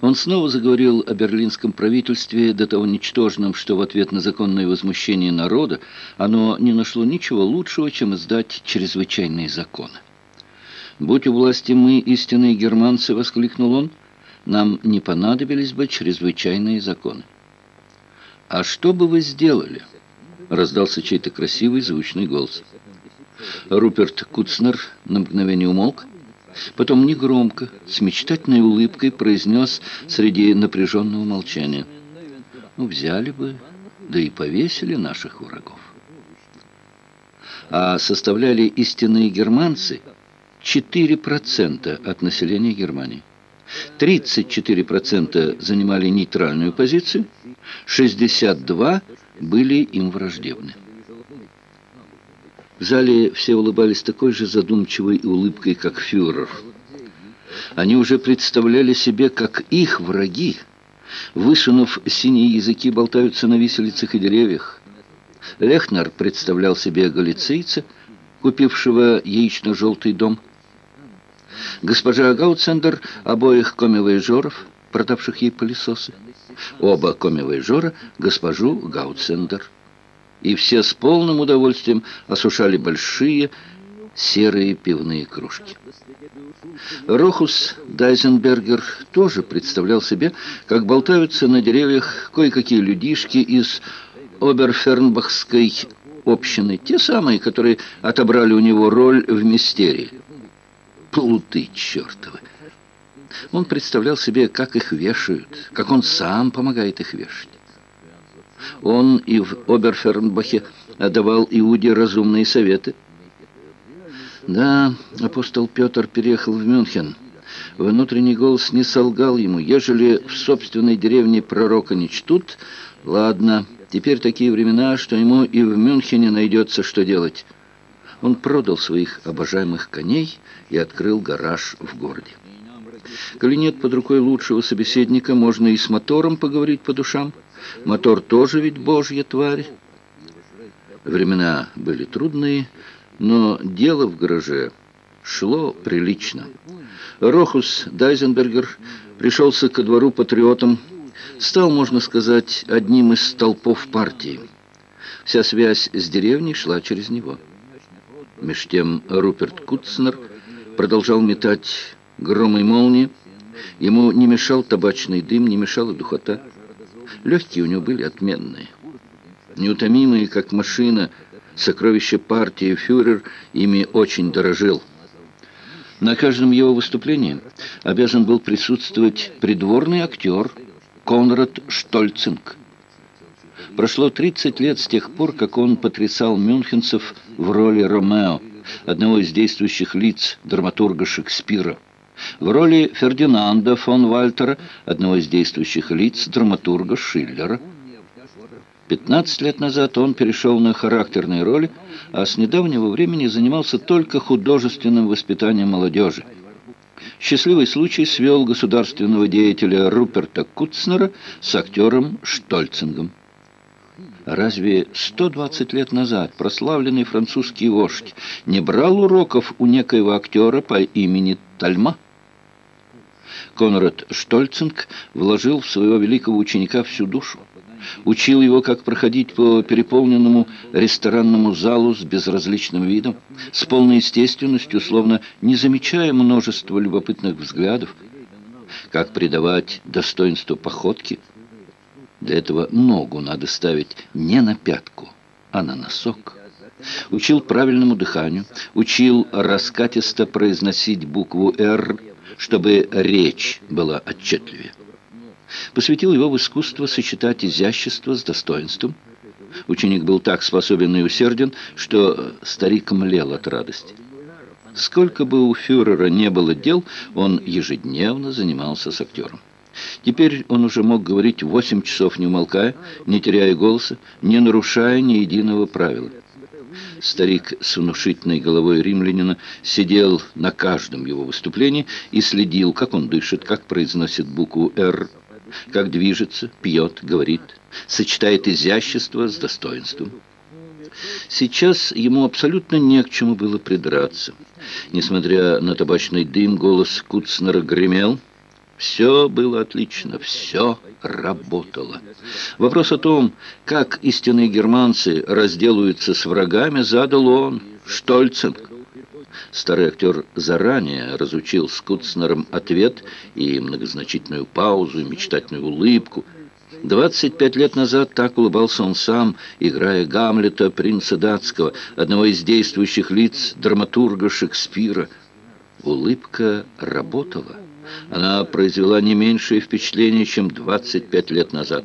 Он снова заговорил о берлинском правительстве, до того ничтожном, что в ответ на законное возмущение народа оно не нашло ничего лучшего, чем издать чрезвычайные законы. «Будь у власти мы, истинные германцы», — воскликнул он, — «нам не понадобились бы чрезвычайные законы». «А что бы вы сделали?» — раздался чей-то красивый звучный голос. Руперт Куцнер на мгновение умолк, потом негромко, с мечтательной улыбкой произнес среди напряженного молчания. «Ну, взяли бы, да и повесили наших врагов». А составляли истинные германцы 4% от населения Германии. 34% занимали нейтральную позицию, 62% были им враждебны. В зале все улыбались такой же задумчивой улыбкой, как фюрер. Они уже представляли себе, как их враги, высунув синие языки, болтаются на виселицах и деревьях. Лехнер представлял себе галицийца, купившего яично-желтый дом. Госпожа Гауцендер обоих комивоежоров, продавших ей пылесосы. Оба комивоежора госпожу Гауцендер и все с полным удовольствием осушали большие серые пивные кружки. Рохус Дайзенбергер тоже представлял себе, как болтаются на деревьях кое-какие людишки из Оберфернбахской общины, те самые, которые отобрали у него роль в мистерии. Плуты чертовы! Он представлял себе, как их вешают, как он сам помогает их вешать. Он и в Оберфернбахе давал Иуде разумные советы. Да, апостол Петр переехал в Мюнхен. Внутренний голос не солгал ему. Ежели в собственной деревне пророка не чтут, ладно, теперь такие времена, что ему и в Мюнхене найдется, что делать. Он продал своих обожаемых коней и открыл гараж в городе. Коли нет под рукой лучшего собеседника, можно и с мотором поговорить по душам. Мотор тоже ведь божья тварь. Времена были трудные, но дело в гараже шло прилично. Рохус Дайзенбергер пришелся ко двору патриотом, стал, можно сказать, одним из столпов партии. Вся связь с деревней шла через него. Меж тем Руперт Куцнер продолжал метать громы и молнии. Ему не мешал табачный дым, не мешала духота. Легкие у него были отменные. Неутомимые, как машина, сокровища партии фюрер ими очень дорожил. На каждом его выступлении обязан был присутствовать придворный актер Конрад Штольцинг. Прошло 30 лет с тех пор, как он потрясал мюнхенцев в роли Ромео, одного из действующих лиц драматурга Шекспира в роли Фердинанда фон Вальтера, одного из действующих лиц драматурга Шиллера. 15 лет назад он перешел на характерные роли, а с недавнего времени занимался только художественным воспитанием молодежи. Счастливый случай свел государственного деятеля Руперта Куцнера с актером Штольцингом. Разве 120 лет назад прославленный французский вождь не брал уроков у некоего актера по имени Тальма? Конрад Штольцинг вложил в своего великого ученика всю душу. Учил его, как проходить по переполненному ресторанному залу с безразличным видом, с полной естественностью, словно не замечая множества любопытных взглядов, как придавать достоинство походке. Для этого ногу надо ставить не на пятку, а на носок. Учил правильному дыханию, учил раскатисто произносить букву «Р», чтобы речь была отчетливее. Посвятил его в искусство сочетать изящество с достоинством. Ученик был так способен и усерден, что старик млел от радости. Сколько бы у фюрера не было дел, он ежедневно занимался с актером. Теперь он уже мог говорить восемь часов не умолкая, не теряя голоса, не нарушая ни единого правила. Старик с внушительной головой римлянина сидел на каждом его выступлении и следил, как он дышит, как произносит букву «Р», как движется, пьет, говорит, сочетает изящество с достоинством. Сейчас ему абсолютно не к чему было придраться. Несмотря на табачный дым, голос Куцнера гремел. Все было отлично, все работало. Вопрос о том, как истинные германцы разделаются с врагами, задал он, Штольцинг. Старый актер заранее разучил с Куцнером ответ и многозначительную паузу, и мечтательную улыбку. 25 лет назад так улыбался он сам, играя Гамлета, принца датского, одного из действующих лиц драматурга Шекспира. Улыбка работала. Она произвела не меньшее впечатление, чем 25 лет назад.